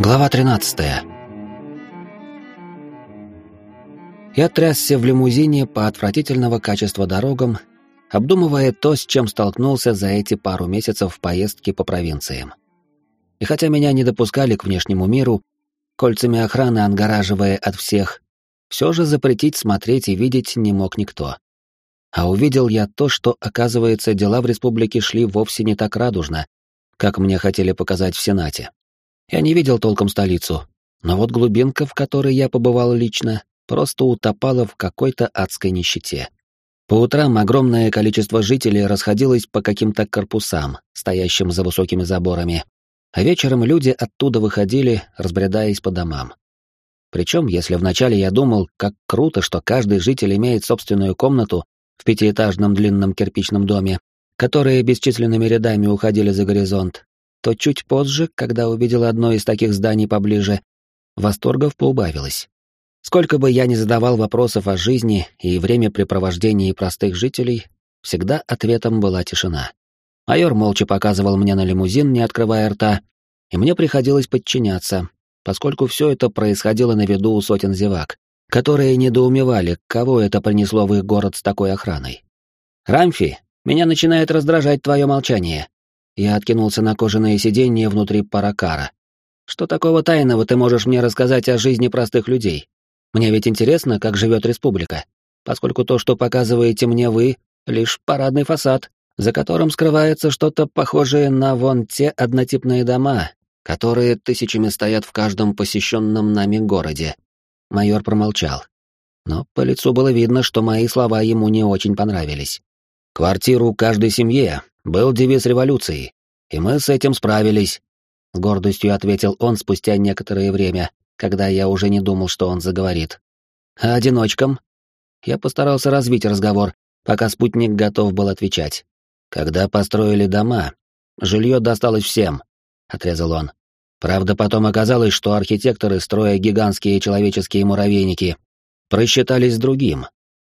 Глава 13. Я трясся в лимузине по отвратительного качества дорогам, обдумывая то, с чем столкнулся за эти пару месяцев в поездке по провинциям. И хотя меня не допускали к внешнему миру, кольцами охраны отгораживая от всех, все же запретить смотреть и видеть не мог никто. А увидел я то, что, оказывается, дела в республике шли вовсе не так радужно, как мне хотели показать в Сенате. Я не видел толком столицу, но вот глубинка, в которой я побывал лично, просто утопала в какой-то адской нищете. По утрам огромное количество жителей расходилось по каким-то корпусам, стоящим за высокими заборами, а вечером люди оттуда выходили, разбредаясь по домам. Причем, если вначале я думал, как круто, что каждый житель имеет собственную комнату в пятиэтажном длинном кирпичном доме, которые бесчисленными рядами уходили за горизонт, то чуть позже, когда увидел одно из таких зданий поближе, восторгов поубавилось. Сколько бы я ни задавал вопросов о жизни и времяпрепровождении простых жителей, всегда ответом была тишина. Майор молча показывал мне на лимузин, не открывая рта, и мне приходилось подчиняться, поскольку все это происходило на виду у сотен зевак, которые недоумевали, кого это принесло в их город с такой охраной. «Рамфи, меня начинает раздражать твое молчание», я откинулся на кожаное сиденье внутри паракара. Что такого тайного ты можешь мне рассказать о жизни простых людей? Мне ведь интересно, как живет республика, поскольку то, что показываете мне вы, лишь парадный фасад, за которым скрывается что-то похожее на вон те однотипные дома, которые тысячами стоят в каждом посещенном нами городе. Майор промолчал. Но по лицу было видно, что мои слова ему не очень понравились. Квартиру каждой семье был девиз революции, и мы с этим справились», — с гордостью ответил он спустя некоторое время, когда я уже не думал, что он заговорит. «А одиночкам?» Я постарался развить разговор, пока спутник готов был отвечать. «Когда построили дома, жилье досталось всем», — отрезал он. Правда, потом оказалось, что архитекторы, строя гигантские человеческие муравейники, просчитались другим.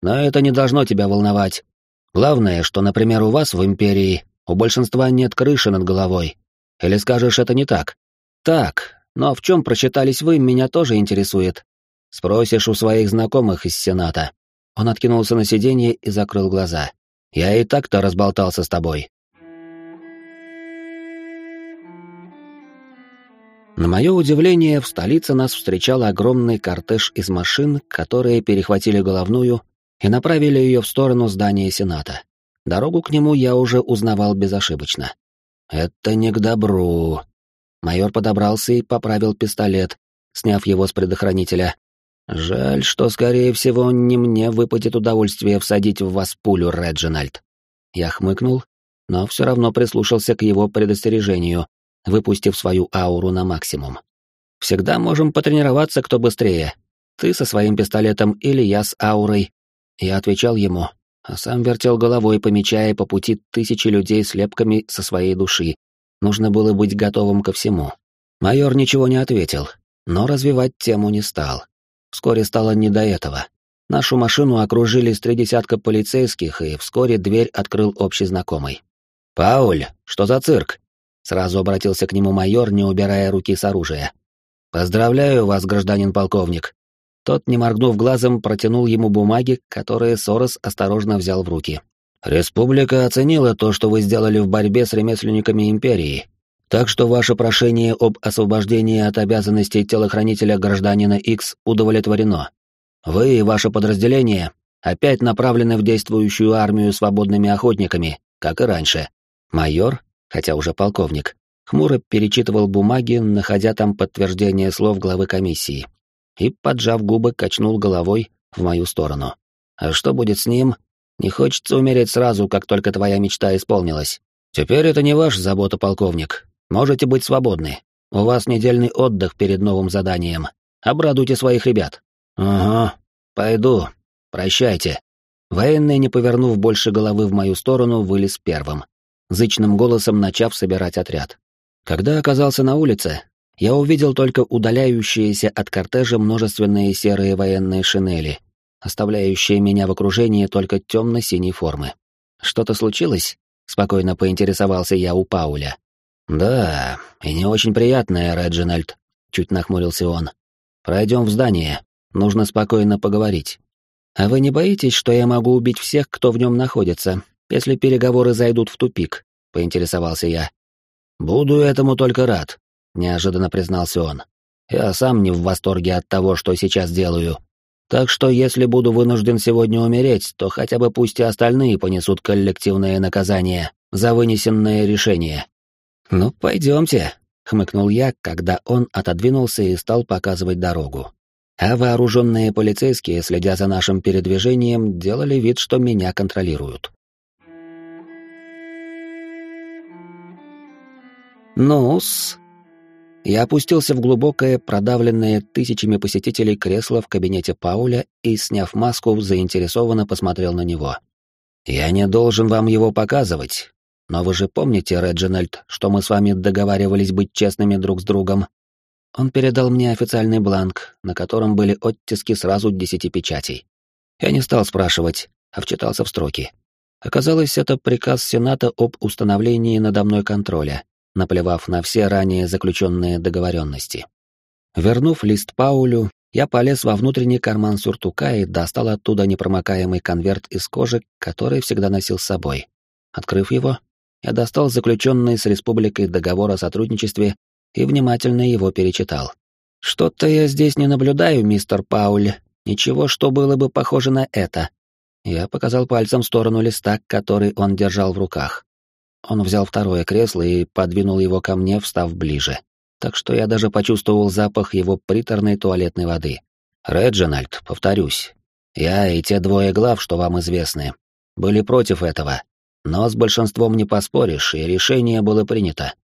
Но это не должно тебя волновать. Главное, что, например, у вас в Империи у большинства нет крыши над головой. Или скажешь, это не так? Так, но в чем просчитались вы, меня тоже интересует. Спросишь у своих знакомых из Сената. Он откинулся на сиденье и закрыл глаза. Я и так-то разболтался с тобой. На мое удивление, в столице нас встречал огромный кортеж из машин, которые перехватили головную и направили ее в сторону здания Сената. Дорогу к нему я уже узнавал безошибочно. «Это не к добру». Майор подобрался и поправил пистолет, сняв его с предохранителя. «Жаль, что, скорее всего, не мне выпадет удовольствие всадить в вас пулю, Реджинальд». Я хмыкнул, но все равно прислушался к его предостережению, выпустив свою ауру на максимум. «Всегда можем потренироваться, кто быстрее. Ты со своим пистолетом или я с аурой, я отвечал ему, а сам вертел головой, помечая по пути тысячи людей с лепками со своей души. Нужно было быть готовым ко всему. Майор ничего не ответил, но развивать тему не стал. Вскоре стало не до этого. Нашу машину окружили с три десятка полицейских, и вскоре дверь открыл общий знакомый. «Пауль, что за цирк?» Сразу обратился к нему майор, не убирая руки с оружия. «Поздравляю вас, гражданин полковник. Тот, не моргнув глазом, протянул ему бумаги, которые Сорос осторожно взял в руки. «Республика оценила то, что вы сделали в борьбе с ремесленниками Империи. Так что ваше прошение об освобождении от обязанностей телохранителя гражданина X удовлетворено. Вы и ваше подразделение опять направлены в действующую армию свободными охотниками, как и раньше. Майор, хотя уже полковник, хмуро перечитывал бумаги, находя там подтверждение слов главы комиссии и, поджав губы, качнул головой в мою сторону. «А что будет с ним? Не хочется умереть сразу, как только твоя мечта исполнилась. Теперь это не ваша забота, полковник. Можете быть свободны. У вас недельный отдых перед новым заданием. Обрадуйте своих ребят». «Ага, пойду. Прощайте». Военный, не повернув больше головы в мою сторону, вылез первым, зычным голосом начав собирать отряд. Когда оказался на улице, я увидел только удаляющиеся от кортежа множественные серые военные шинели, оставляющие меня в окружении только темно-синей формы. «Что-то случилось?» — спокойно поинтересовался я у Пауля. «Да, и не очень приятное, Реджинальд. чуть нахмурился он. Пройдем в здание. Нужно спокойно поговорить. А вы не боитесь, что я могу убить всех, кто в нем находится, если переговоры зайдут в тупик? Поинтересовался я. Буду этому только рад, неожиданно признался он. Я сам не в восторге от того, что сейчас делаю. Так что если буду вынужден сегодня умереть, то хотя бы пусть и остальные понесут коллективное наказание за вынесенное решение. Ну, пойдемте, хмыкнул я, когда он отодвинулся и стал показывать дорогу. А вооруженные полицейские, следя за нашим передвижением, делали вид, что меня контролируют. Ну-с, я опустился в глубокое, продавленное тысячами посетителей кресло в кабинете Пауля и, сняв маску, заинтересованно посмотрел на него. «Я не должен вам его показывать, но вы же помните, Реджинальд, что мы с вами договаривались быть честными друг с другом?» Он передал мне официальный бланк, на котором были оттиски сразу десяти печатей. Я не стал спрашивать, а вчитался в строки. Оказалось, это приказ Сената об установлении надо мной контроля, наплевав на все ранее заключенные договоренности. Вернув лист Паулю, я полез во внутренний карман сюртука и достал оттуда непромокаемый конверт из кожи, который всегда носил с собой. Открыв его, я достал заключенный с республикой договор о сотрудничестве и внимательно его перечитал. «Что-то я здесь не наблюдаю, мистер Пауль. Ничего, что было бы похоже на это». Я показал пальцем в сторону листа, который он держал в руках. Он взял второе кресло и подвинул его ко мне, встав ближе. Так что я даже почувствовал запах его приторной туалетной воды. «Реджинальд, повторюсь, я и те двое глав, что вам известны, были против этого, но с большинством не поспоришь, и решение было принято.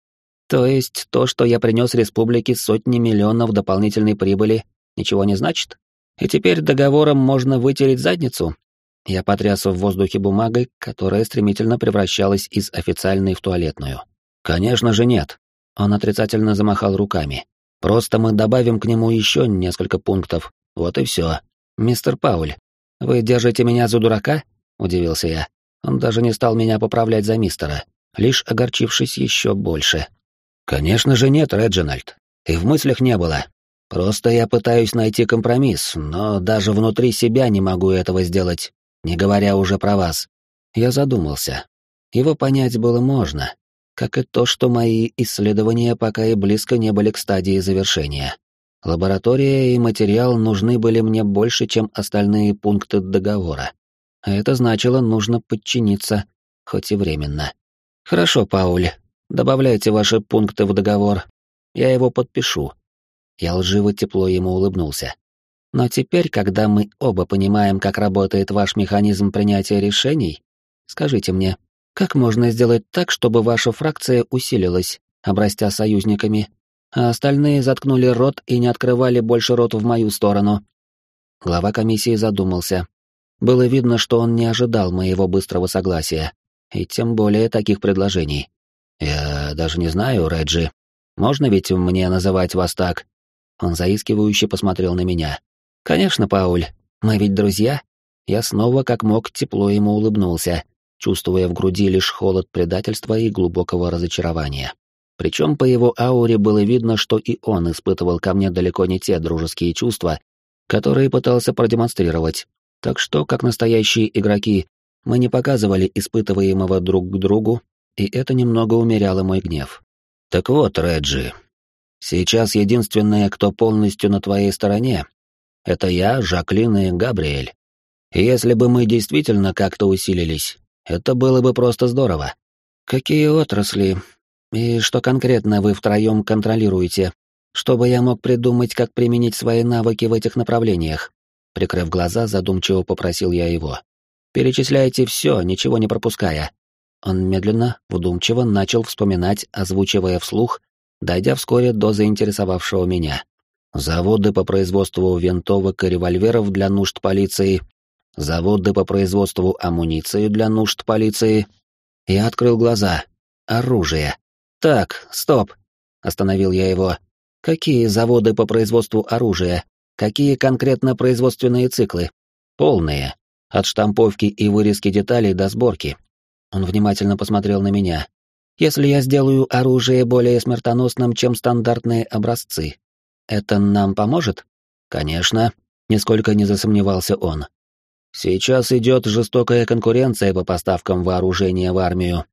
То есть то, что я принес республике сотни миллионов дополнительной прибыли, ничего не значит? И теперь договором можно вытереть задницу? Я потряс в воздухе бумагой, которая стремительно превращалась из официальной в туалетную. «Конечно же нет». Он отрицательно замахал руками. «Просто мы добавим к нему еще несколько пунктов. Вот и все. Мистер Пауль, вы держите меня за дурака?» — удивился я. Он даже не стал меня поправлять за мистера, лишь огорчившись еще больше. «Конечно же нет, Реджинальд. И в мыслях не было. Просто я пытаюсь найти компромисс, но даже внутри себя не могу этого сделать не говоря уже про вас. Я задумался. Его понять было можно, как и то, что мои исследования пока и близко не были к стадии завершения. Лаборатория и материал нужны были мне больше, чем остальные пункты договора. А это значило, нужно подчиниться, хоть и временно. Хорошо, Пауль, добавляйте ваши пункты в договор. Я его подпишу. Я лживо тепло ему улыбнулся. Но теперь, когда мы оба понимаем, как работает ваш механизм принятия решений, скажите мне, как можно сделать так, чтобы ваша фракция усилилась, обрастя союзниками, а остальные заткнули рот и не открывали больше рот в мою сторону? Глава комиссии задумался. Было видно, что он не ожидал моего быстрого согласия, и тем более таких предложений. Я даже не знаю, Реджи. Можно ведь мне называть вас так? Он заискивающе посмотрел на меня. «Конечно, Пауль, мы ведь друзья». Я снова как мог тепло ему улыбнулся, чувствуя в груди лишь холод предательства и глубокого разочарования. Причем по его ауре было видно, что и он испытывал ко мне далеко не те дружеские чувства, которые пытался продемонстрировать. Так что, как настоящие игроки, мы не показывали испытываемого друг к другу, и это немного умеряло мой гнев. «Так вот, Реджи, сейчас единственное, кто полностью на твоей стороне, это я, Жаклин и Габриэль. И если бы мы действительно как-то усилились, это было бы просто здорово. Какие отрасли и что конкретно вы втроем контролируете, чтобы я мог придумать, как применить свои навыки в этих направлениях? Прикрыв глаза, задумчиво попросил я его. Перечисляйте все, ничего не пропуская. Он медленно, вдумчиво начал вспоминать, озвучивая вслух, дойдя вскоре до заинтересовавшего меня заводы по производству винтовок и револьверов для нужд полиции, заводы по производству амуниции для нужд полиции. Я открыл глаза. Оружие. Так, стоп. Остановил я его. Какие заводы по производству оружия? Какие конкретно производственные циклы? Полные. От штамповки и вырезки деталей до сборки. Он внимательно посмотрел на меня. Если я сделаю оружие более смертоносным, чем стандартные образцы, это нам поможет? Конечно, нисколько не засомневался он. Сейчас идет жестокая конкуренция по поставкам вооружения в армию.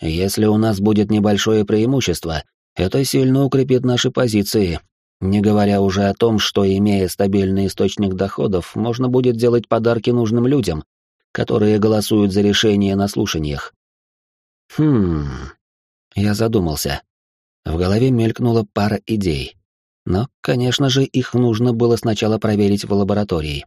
Если у нас будет небольшое преимущество, это сильно укрепит наши позиции, не говоря уже о том, что, имея стабильный источник доходов, можно будет делать подарки нужным людям, которые голосуют за решения на слушаниях. Хм... Я задумался. В голове мелькнула пара идей. Но, конечно же, их нужно было сначала проверить в лаборатории.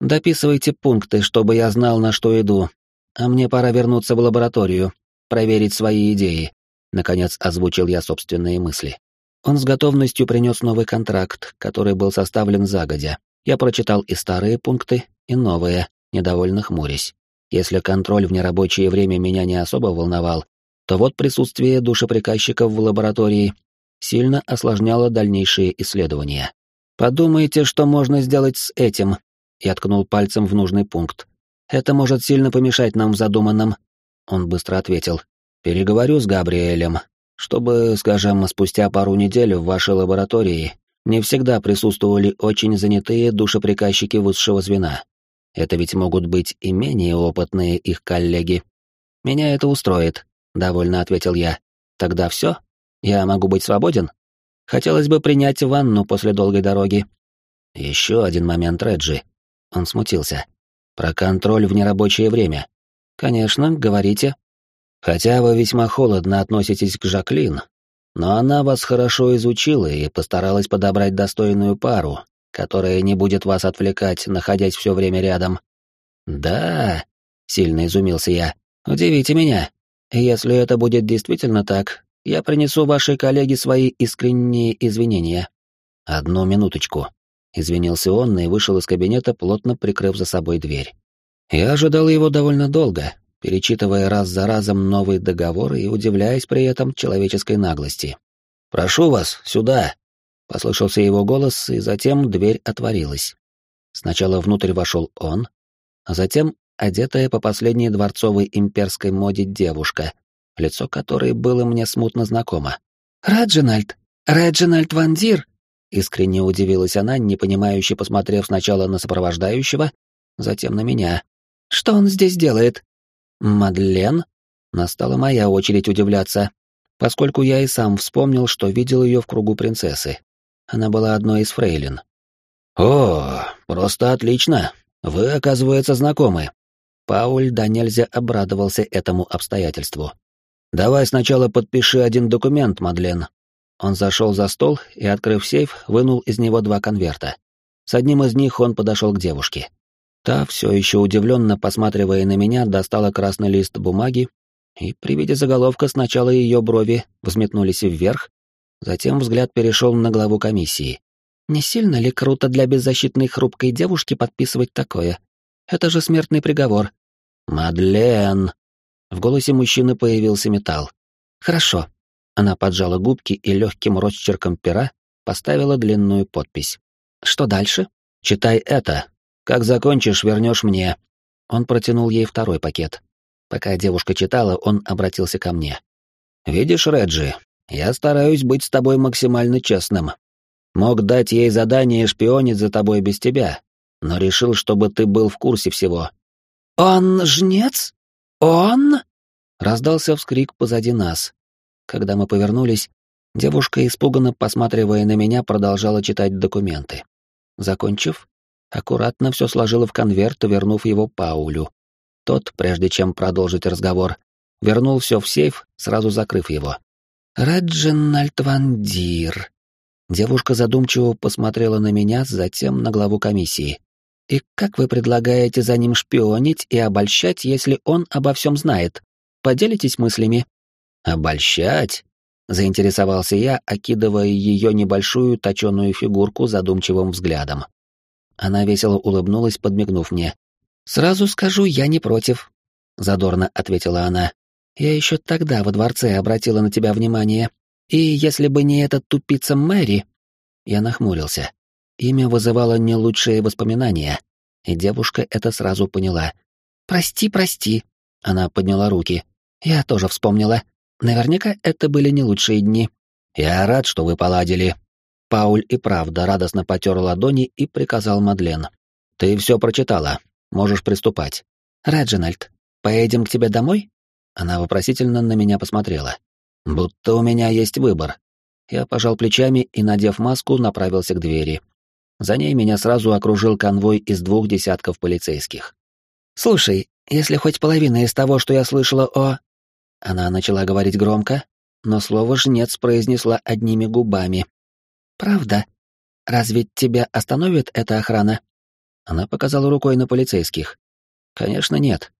Дописывайте пункты, чтобы я знал, на что иду. А мне пора вернуться в лабораторию, проверить свои идеи. Наконец озвучил я собственные мысли. Он с готовностью принес новый контракт, который был составлен загодя. Я прочитал и старые пункты, и новые, недовольно хмурясь. Если контроль в нерабочее время меня не особо волновал, то вот присутствие душеприказчиков в лаборатории сильно осложняло дальнейшие исследования. «Подумайте, что можно сделать с этим», — я ткнул пальцем в нужный пункт. «Это может сильно помешать нам в задуманном». Он быстро ответил. «Переговорю с Габриэлем, чтобы, скажем, спустя пару недель в вашей лаборатории не всегда присутствовали очень занятые душеприказчики высшего звена. Это ведь могут быть и менее опытные их коллеги. Меня это устроит, довольно ответил я. Тогда все? Я могу быть свободен? Хотелось бы принять ванну после долгой дороги. Еще один момент, Реджи. Он смутился. Про контроль в нерабочее время. Конечно, говорите. Хотя вы весьма холодно относитесь к Жаклин, но она вас хорошо изучила и постаралась подобрать достойную пару, которая не будет вас отвлекать, находясь все время рядом. Да, сильно изумился я. Удивите меня. Если это будет действительно так, я принесу вашей коллеге свои искренние извинения. Одну минуточку. Извинился он и вышел из кабинета, плотно прикрыв за собой дверь. Я ожидал его довольно долго, перечитывая раз за разом новый договор и удивляясь при этом человеческой наглости. «Прошу вас, сюда!» — послышался его голос, и затем дверь отворилась. Сначала внутрь вошел он, а затем одетая по последней дворцовой имперской моде девушка, лицо которой было мне смутно знакомо. «Реджинальд! Реджинальд Вандир!» Искренне удивилась она, непонимающе посмотрев сначала на сопровождающего, затем на меня. «Что он здесь делает?» Мадлен? Настала моя очередь удивляться, поскольку я и сам вспомнил, что видел ее в кругу принцессы. Она была одной из фрейлин. «О, просто отлично! Вы, оказывается, знакомы». Пауль да нельзя обрадовался этому обстоятельству. «Давай сначала подпиши один документ, Мадлен». Он зашел за стол и, открыв сейф, вынул из него два конверта. С одним из них он подошел к девушке. Та, все еще удивленно посматривая на меня, достала красный лист бумаги, и при виде заголовка сначала ее брови взметнулись вверх, затем взгляд перешел на главу комиссии. Не сильно ли круто для беззащитной хрупкой девушки подписывать такое? Это же смертный приговор. Мадлен. В голосе мужчины появился металл. Хорошо. Она поджала губки и легким росчерком пера поставила длинную подпись. Что дальше? Читай это, как закончишь, вернешь мне». Он протянул ей второй пакет. Пока девушка читала, он обратился ко мне. «Видишь, Реджи, я стараюсь быть с тобой максимально честным. Мог дать ей задание шпионить за тобой без тебя, но решил, чтобы ты был в курсе всего». «Он жнец? Он?» Раздался вскрик позади нас. Когда мы повернулись, девушка, испуганно посматривая на меня, продолжала читать документы. Закончив, аккуратно все сложила в конверт, вернув его Паулю. Тот, прежде чем продолжить разговор, вернул все в сейф, сразу закрыв его. «Реджинальд Ван Дир». Девушка задумчиво посмотрела на меня, затем на главу комиссии. «И как вы предлагаете за ним шпионить и обольщать, если он обо всем знает? Поделитесь мыслями?» «Обольщать?» — заинтересовался я, окидывая ее небольшую точеную фигурку задумчивым взглядом. Она весело улыбнулась, подмигнув мне. «Сразу скажу, я не против», — задорно ответила она. «Я еще тогда во дворце обратила на тебя внимание. И если бы не этот тупица Мэри...» Я нахмурился. Имя вызывало не лучшие воспоминания, и девушка это сразу поняла. «Прости, прости», — она подняла руки. «Я тоже вспомнила. Наверняка это были не лучшие дни». «Я рад, что вы поладили», Пауль и правда радостно потер ладони и приказал Мадлен. «Ты все прочитала. Можешь приступать». «Реджинальд, поедем к тебе домой?» Она вопросительно на меня посмотрела. «Будто у меня есть выбор». Я пожал плечами и, надев маску, направился к двери. За ней меня сразу окружил конвой из двух десятков полицейских. «Слушай, если хоть половина из того, что я слышала о...» Она начала говорить громко, но слово «жнец» произнесла одними губами, «Правда? Разве тебя остановит эта охрана?» Она показала рукой на полицейских. «Конечно, нет.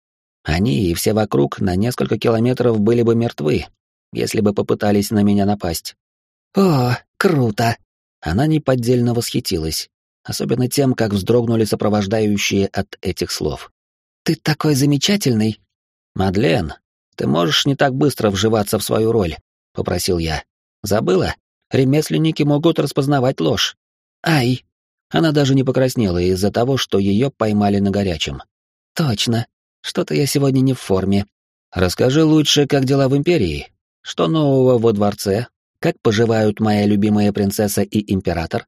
Они и все вокруг на несколько километров были бы мертвы, если бы попытались на меня напасть». «О, круто!» Она неподдельно восхитилась, особенно тем, как вздрогнули сопровождающие от этих слов. «Ты такой замечательный!» «Мадлен, ты можешь не так быстро вживаться в свою роль?» — попросил я. «Забыла?» ремесленники могут распознавать ложь. Ай! Она даже не покраснела из-за того, что ее поймали на горячем. Точно. Что-то я сегодня не в форме. Расскажи лучше, как дела в Империи? Что нового во дворце? Как поживают моя любимая принцесса и император?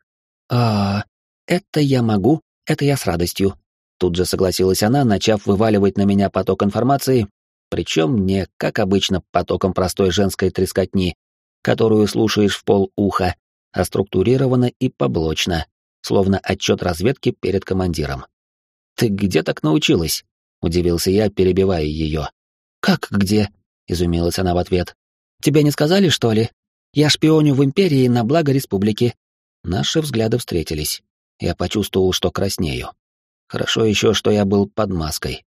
А, это я могу, это я с радостью. Тут же согласилась она, начав вываливать на меня поток информации, причем не, как обычно, потоком простой женской трескотни, которую слушаешь в пол уха, а структурировано и поблочно, словно отчет разведки перед командиром. «Ты где так научилась?» — удивился я, перебивая ее. «Как где?» — изумилась она в ответ. «Тебе не сказали, что ли? Я шпионю в Империи на благо Республики». Наши взгляды встретились. Я почувствовал, что краснею. Хорошо еще, что я был под маской.